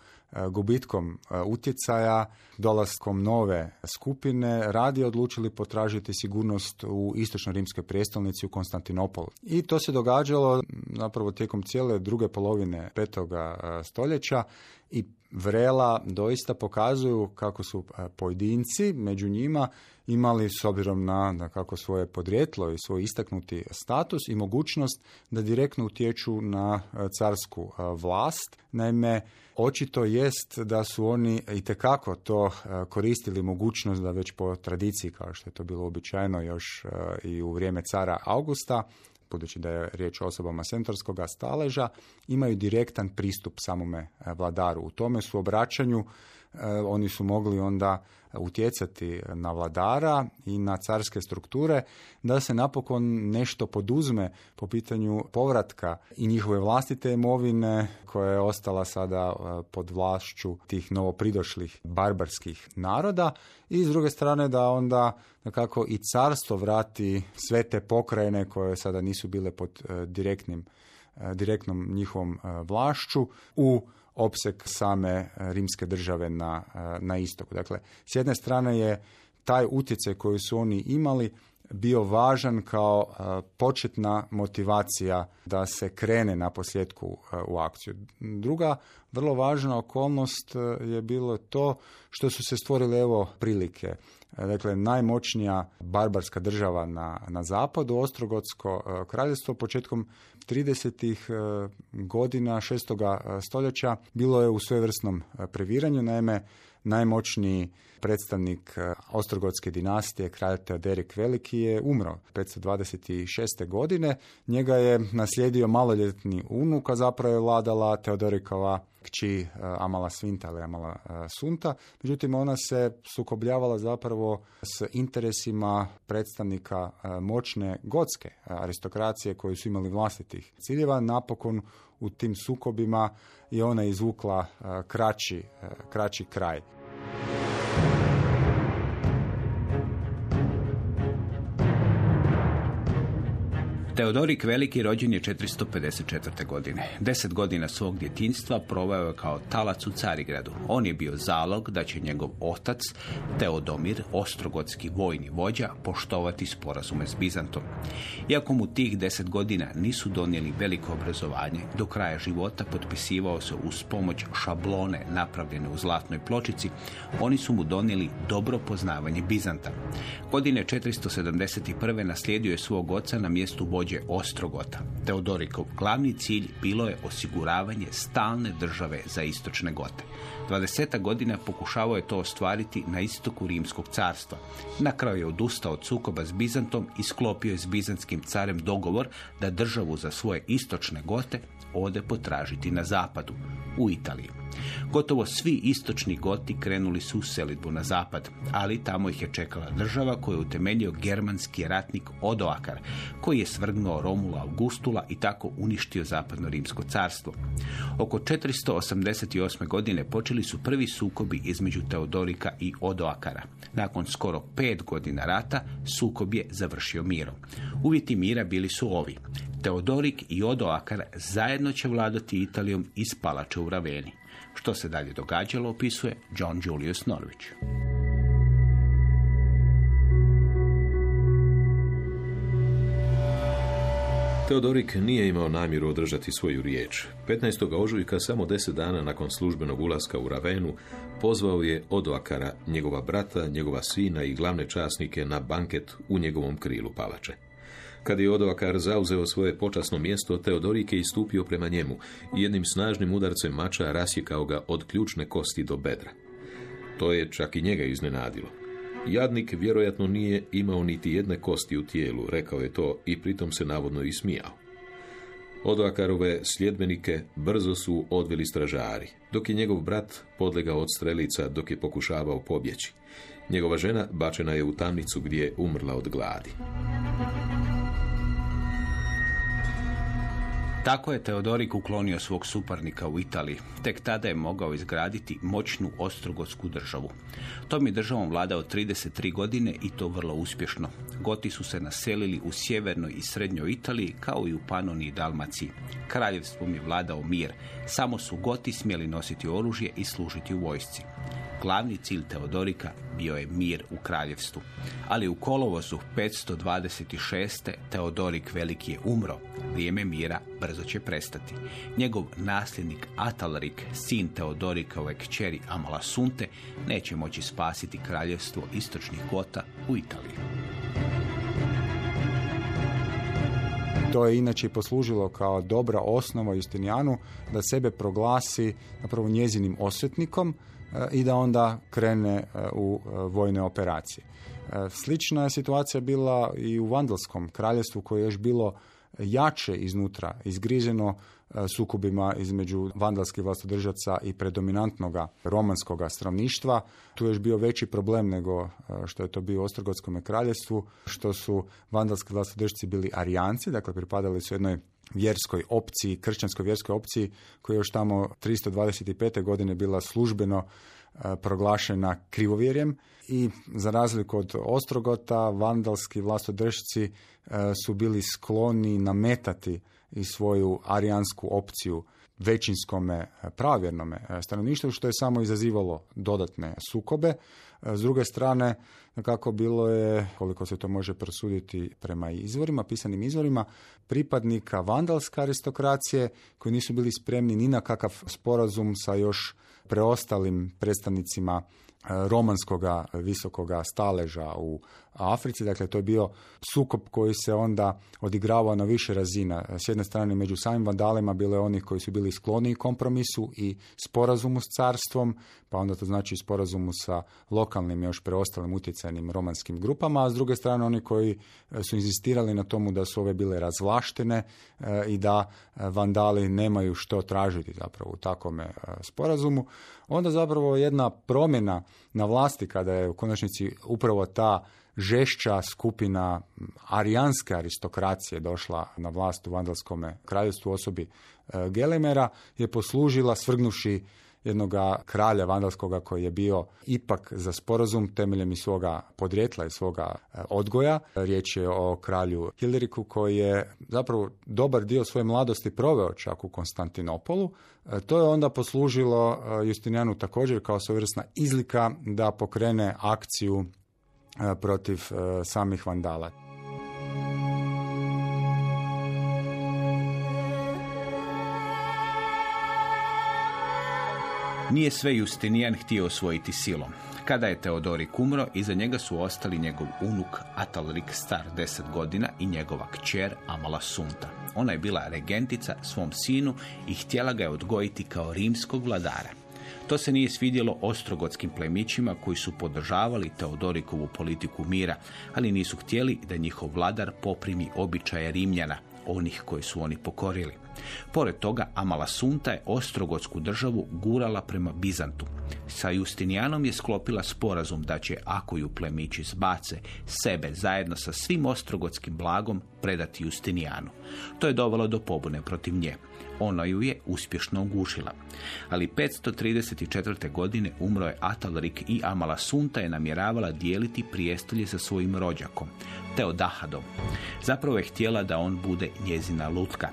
gubitkom utjecaja, dolaskom nove skupine, radi odlučili potražiti sigurnost u istočno-rimskoj prijestolnici u Konstantinopolu. I to se događalo zapravo tijekom cijele druge polovine petoga stoljeća i vrela doista pokazuju kako su pojedinci među njima imali s obzirom na, na kako svoje podrijetlo i svoj istaknuti status i mogućnost da direktno utječu na carsku vlast. Naime, očito jest da su oni itekako to koristili mogućnost da već po tradiciji, kao što je to bilo običajno još i u vrijeme cara Augusta, budući da je riječ o osobama sentorskog staleža, imaju direktan pristup samome e, vladaru. U tome su obraćanju oni su mogli onda utjecati na vladara i na carske strukture da se napokon nešto poduzme po pitanju povratka i njihove vlastite imovine koja je ostala sada e, pod vlašću tih novopridošlih barbarskih naroda. I s druge strane da onda nekako i carstvo vrati sve te pokrajine koje sada nisu bile pod e, direktnim, e, direktnom njihovom vlašću u opsek same rimske države na, na istoku. Dakle, s jedne strane je taj utjecaj koji su oni imali bio važan kao početna motivacija da se krene na posljedku u akciju. Druga vrlo važna okolnost je bilo to što su se stvorile evo prilike. Dakle, najmoćnija barbarska država na, na zapadu, Ostrogotsko kraljevstvo, početkom 30. godina šestoga stoljeća bilo je u svojevrsnom previranju. Naime, najmoćniji predstavnik e, Ostrogotske dinastije, kralj Teoderik Veliki je umro 526. godine. Njega je naslijedio maloljetni unuk, a zapravo je vladala Teodorikova kći e, Amala Svinta ili Amala e, Sunta. Međutim, ona se sukobljavala zapravo s interesima predstavnika moćne gotske aristokracije koji su imali vlastitih ciljeva. Napokon u tim sukobima je ona izvukla kraći, kraći kraj. Teodorik Veliki rođen je 454. godine. Deset godina svog djetinjstva proveo je kao talac u Carigradu. On je bio zalog da će njegov otac, Teodomir, ostrogotski vojni vođa, poštovati sporazume s Bizantom. Iako mu tih deset godina nisu donijeli veliko obrazovanje, do kraja života potpisivao se uz pomoć šablone napravljene u zlatnoj pločici, oni su mu donijeli dobro poznavanje Bizanta. Godine 471. naslijedio je svog oca na mjestu vođe Ostrogota. Teodorikov glavni cilj bilo je osiguravanje stalne države za istočne gote. 20 godina pokušavao je to ostvariti na istoku Rimskog carstva. Na kraju je odustao od sukoba s Bizantom i sklopio je s bizanskim carem dogovor da državu za svoje istočne gote ode potražiti na zapadu, u Italiji. Gotovo svi istočni goti krenuli su u selitbu na zapad, ali tamo ih je čekala država koju je utemeljio germanski ratnik Odoakar, koji je svrgnuo Romula Augustula i tako uništio zapadno rimsko carstvo. Oko 488. godine počeli su prvi sukobi između Teodorika i Odoakara. Nakon skoro pet godina rata sukob je završio mirom. Uvjeti mira bili su ovi. Teodorik i Odoakar zajedno će vladati Italijom iz palače u Raveni. Što se dalje događalo opisuje John Julius Norwich. Teodorik nije imao namjeru održati svoju riječ. 15. ožujka, samo deset dana nakon službenog ulaska u Ravenu, pozvao je Odoakara, njegova brata, njegova sina i glavne časnike na banket u njegovom krilu palače. Kad je Odoakar zauzeo svoje počasno mjesto, Teodorik je istupio prema njemu i jednim snažnim udarcem mača rasjekao ga od ključne kosti do bedra. To je čak i njega iznenadilo. Jadnik vjerojatno nije imao niti jedne kosti u tijelu, rekao je to i pritom se navodno ismijao. Odoakarove sljedbenike brzo su odveli stražari, dok je njegov brat podlegao od strelica dok je pokušavao pobjeći. Njegova žena bačena je u tamnicu gdje je umrla od gladi. Tako je Teodorik uklonio svog suparnika u Italiji. Tek tada je mogao izgraditi moćnu ostrogotsku državu. Tom je državom vladao 33 godine i to vrlo uspješno. Goti su se naselili u sjevernoj i srednjoj Italiji kao i u Panoniji i Dalmaciji. Kraljevstvom je vladao mir. Samo su Goti smjeli nositi oružje i služiti u vojsci. Glavni cilj Teodorika bio je mir u kraljevstvu. Ali u kolovozu 526. Teodorik Veliki je umro. Vrijeme mira brzo će prestati. Njegov nasljednik Atalrik, sin Teodorikove kćeri Amalasunte, neće moći spasiti kraljevstvo istočnih Gota u Italiji. To je inače poslužilo kao dobra osnova Justinijanu da sebe proglasi napravo njezinim osvetnikom e, i da onda krene e, u e, vojne operacije. Slična je situacija bila i u Vandalskom kraljevstvu koje je još bilo jače iznutra, izgriženo sukobima između vandalskih vlastodržaca i predominantnog romanskog stanovništva. Tu je još bio veći problem nego što je to bio u Ostrogotskom kraljevstvu, što su vandalski vlastodržci bili arijanci, dakle pripadali su jednoj vjerskoj opciji, kršćanskoj vjerskoj opciji koja je još tamo 325. godine bila službeno proglašena krivovjerjem i za razliku od Ostrogota, vandalski vlastodržci su bili skloni nametati i svoju arijansku opciju većinskome pravjernome stanovništvu, što je samo izazivalo dodatne sukobe. S druge strane, kako bilo je, koliko se to može prosuditi prema izvorima, pisanim izvorima, pripadnika vandalske aristokracije koji nisu bili spremni ni na kakav sporazum sa još preostalim predstavnicima romanskoga visokoga staleža u Africi. Dakle, to je bio sukob koji se onda odigravao na više razina. S jedne strane, među samim vandalima bilo je onih koji su bili skloni kompromisu i sporazumu s carstvom, pa onda to znači sporazumu sa lokalnim još preostalim utjecajnim romanskim grupama, a s druge strane oni koji su insistirali na tomu da su ove bile razvlaštene e, i da vandali nemaju što tražiti zapravo u takvome e, sporazumu. Onda zapravo jedna promjena na vlasti kada je u konačnici upravo ta žešća skupina arijanske aristokracije došla na vlast u Vandalskom kraljevstvu osobi e, Gelimera je poslužila svrgnuši jednog kralja vandalskoga koji je bio ipak za sporazum temeljem i svoga podrijetla i svoga e, odgoja. Riječ je o kralju Hiliriku koji je zapravo dobar dio svoje mladosti proveo čak u Konstantinopolu. E, to je onda poslužilo Justinijanu također kao svojevrsna izlika da pokrene akciju protiv e, samih vandala. Nije sve Justinijan htio osvojiti silom. Kada je Teodorik umro, iza njega su ostali njegov unuk Atalrik star 10 godina i njegova kćer Amala Sunta. Ona je bila regentica svom sinu i htjela ga je odgojiti kao rimskog vladara. To se nije svidjelo ostrogotskim plemićima koji su podržavali Teodorikovu politiku mira, ali nisu htjeli da njihov vladar poprimi običaje Rimljana, onih koji su oni pokorili. Pored toga, Amalasunta je ostrogotsku državu gurala prema Bizantu. Sa Justinijanom je sklopila sporazum da će, ako ju plemići zbace, sebe zajedno sa svim ostrogotskim blagom predati Justinijanu. To je dovelo do pobune protiv nje. Ona ju je uspješno ugušila. Ali 534. godine umro je Atalrik i Amalasunta je namjeravala dijeliti prijestolje sa svojim rođakom, Teodahadom. Zapravo je htjela da on bude njezina lutka.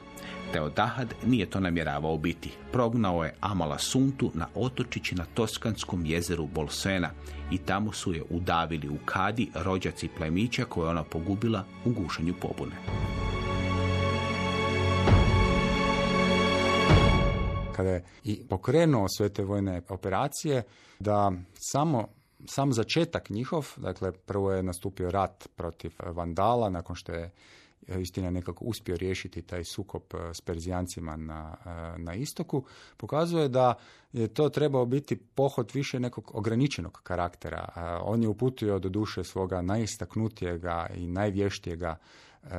Teodahad nije to namjeravao biti. Prognao je Amala Suntu na otočići na Toskanskom jezeru Bolsena i tamo su je udavili u kadi rođaci plemića koje ona pogubila u gušenju pobune. kada je i pokrenuo sve te vojne operacije, da samo sam začetak njihov, dakle prvo je nastupio rat protiv Vandala nakon što je istina nekako uspio riješiti taj sukob e, s Perzijancima na, e, na istoku, pokazuje da je to trebao biti pohod više nekog ograničenog karaktera. E, on je uputio do duše svoga najistaknutijega i najvještijega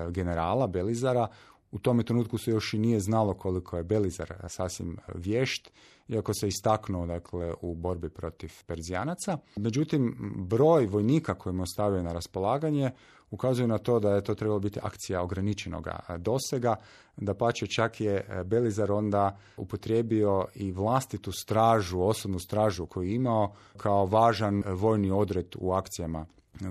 generala Belizara u tome trenutku se još i nije znalo koliko je Belizar sasvim vješt, iako se istaknuo dakle, u borbi protiv Perzijanaca. Međutim, broj vojnika koji mu ostavio na raspolaganje ukazuje na to da je to trebalo biti akcija ograničenog dosega, da pače čak je Belizar onda upotrijebio i vlastitu stražu, osobnu stražu koju je imao kao važan vojni odred u akcijama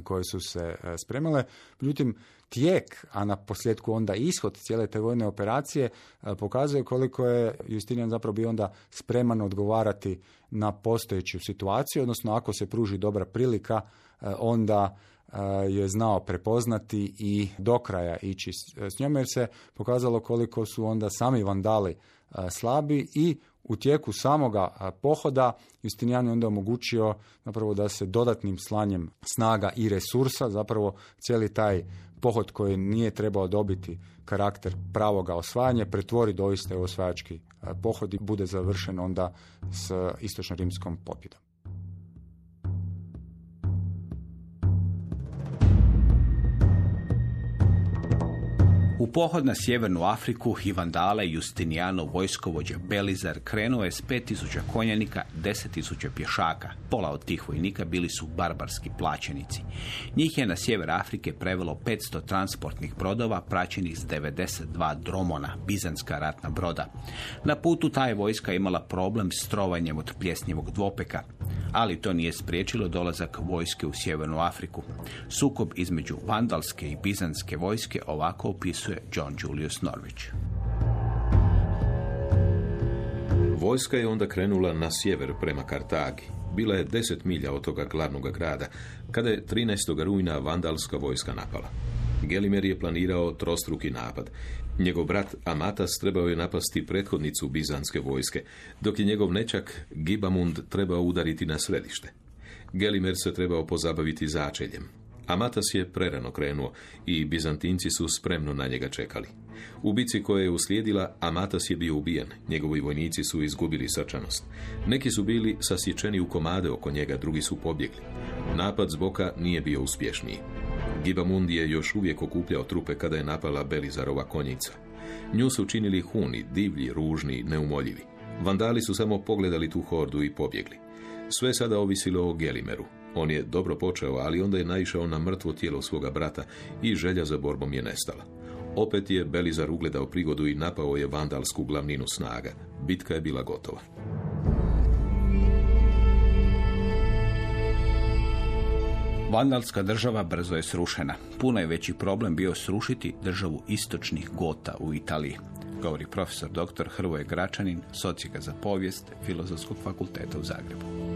koje su se spremale. Međutim, tijek, a na posljedku onda ishod cijele te vojne operacije e, pokazuje koliko je Justinian zapravo bio onda spreman odgovarati na postojeću situaciju, odnosno ako se pruži dobra prilika, e, onda e, je znao prepoznati i do kraja ići s njome jer se pokazalo koliko su onda sami vandali slabi i u tijeku samoga pohoda Justinijan je onda omogućio zapravo da se dodatnim slanjem snaga i resursa zapravo cijeli taj pohod koji nije trebao dobiti karakter pravoga osvajanja pretvori doista u osvajački pohod i bude završen onda s istočno-rimskom pobjedom. U pohod na sjevernu Afriku i Vandale Justinijanov vojskovođa Belizar krenuo je s 5000 konjanika, 10.000 pješaka. Pola od tih vojnika bili su barbarski plaćenici. Njih je na sjever Afrike prevelo 500 transportnih brodova praćenih s 92 dromona, bizanska ratna broda. Na putu ta je vojska imala problem s trovanjem od pljesnjevog dvopeka, ali to nije spriječilo dolazak vojske u sjevernu Afriku. Sukob između vandalske i bizanske vojske ovako opisuje John Julius Norwich. Vojska je onda krenula na sjever prema Kartagi. Bila je deset milja od toga glavnog grada, kada je 13. rujna vandalska vojska napala. Gelimer je planirao trostruki napad. Njegov brat Amatas trebao je napasti prethodnicu bizanske vojske, dok je njegov nečak Gibamund trebao udariti na središte. Gelimer se trebao pozabaviti začeljem. Amatas je prerano krenuo i Bizantinci su spremno na njega čekali. U bici koja je uslijedila, Amatas je bio ubijen. Njegovi vojnici su izgubili srčanost. Neki su bili sasječeni u komade oko njega, drugi su pobjegli. Napad zboka nije bio uspješniji. Gibamund je još uvijek okupljao trupe kada je napala Belizarova konjica. Nju su činili huni, divlji, ružni, neumoljivi. Vandali su samo pogledali tu hordu i pobjegli. Sve sada ovisilo o Gelimeru. On je dobro počeo, ali onda je naišao na mrtvo tijelo svoga brata i želja za borbom je nestala. Opet je Belizar ugledao prigodu i napao je vandalsku glavninu snaga. Bitka je bila gotova. Vandalska država brzo je srušena. Puno je veći problem bio srušiti državu istočnih Gota u Italiji, govori profesor dr. Hrvoje Gračanin, socijaka za povijest Filozofskog fakulteta u Zagrebu.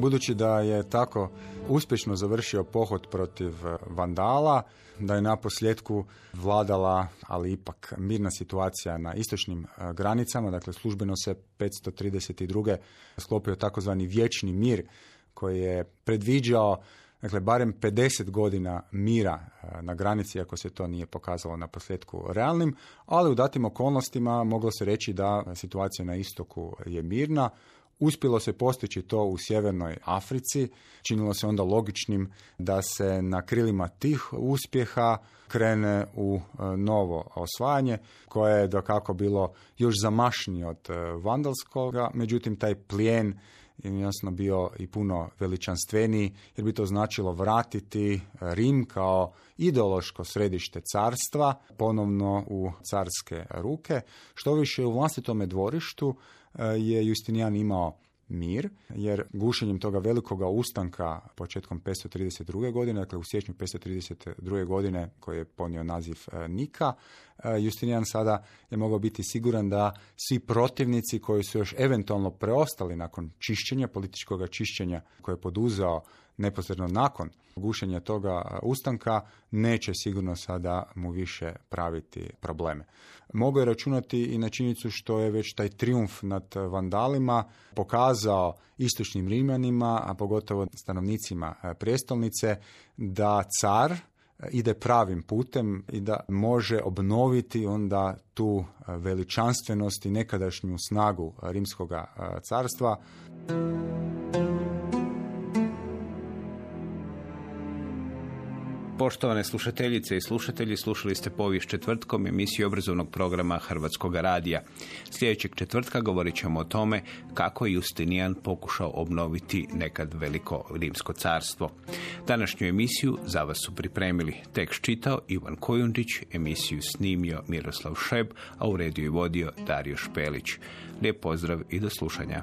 Budući da je tako uspješno završio pohod protiv Vandala, da je na posljedku vladala, ali ipak mirna situacija na istočnim e, granicama, dakle službeno se 532. sklopio takozvani vječni mir koji je predviđao dakle barem 50 godina mira e, na granici, ako se to nije pokazalo na posljedku realnim, ali u datim okolnostima moglo se reći da situacija na istoku je mirna, Uspjelo se postići to u sjevernoj Africi, činilo se onda logičnim da se na krilima tih uspjeha krene u e, novo osvajanje, koje je kako bilo još zamašnije od e, vandalskoga, međutim taj plijen je jasno bio i puno veličanstveniji, jer bi to značilo vratiti Rim kao ideološko središte carstva ponovno u carske ruke. Što više u vlastitome dvorištu E, je Justinijan imao mir, jer gušenjem toga velikoga ustanka početkom 532. godine, dakle u siječnju 532. godine koji je ponio naziv e, Nika, e, Justinijan sada je mogao biti siguran da svi protivnici koji su još eventualno preostali nakon čišćenja, političkog čišćenja koje je poduzeo neposredno nakon gušenja toga ustanka neće sigurno sada mu više praviti probleme. Mogu je računati i na činjenicu što je već taj triumf nad vandalima pokazao istočnim Rimljanima, a pogotovo stanovnicima prijestolnice, da car ide pravim putem i da može obnoviti onda tu veličanstvenost i nekadašnju snagu rimskoga carstva. Poštovane slušateljice i slušatelji, slušali ste povijest četvrtkom emisiju obrazovnog programa Hrvatskog radija. Sljedećeg četvrtka govorit ćemo o tome kako je Justinijan pokušao obnoviti nekad veliko rimsko carstvo. Današnju emisiju za vas su pripremili tekst čitao Ivan Kojundić, emisiju snimio Miroslav Šeb, a u rediju i vodio Dario Špelić. Lijep pozdrav i do slušanja.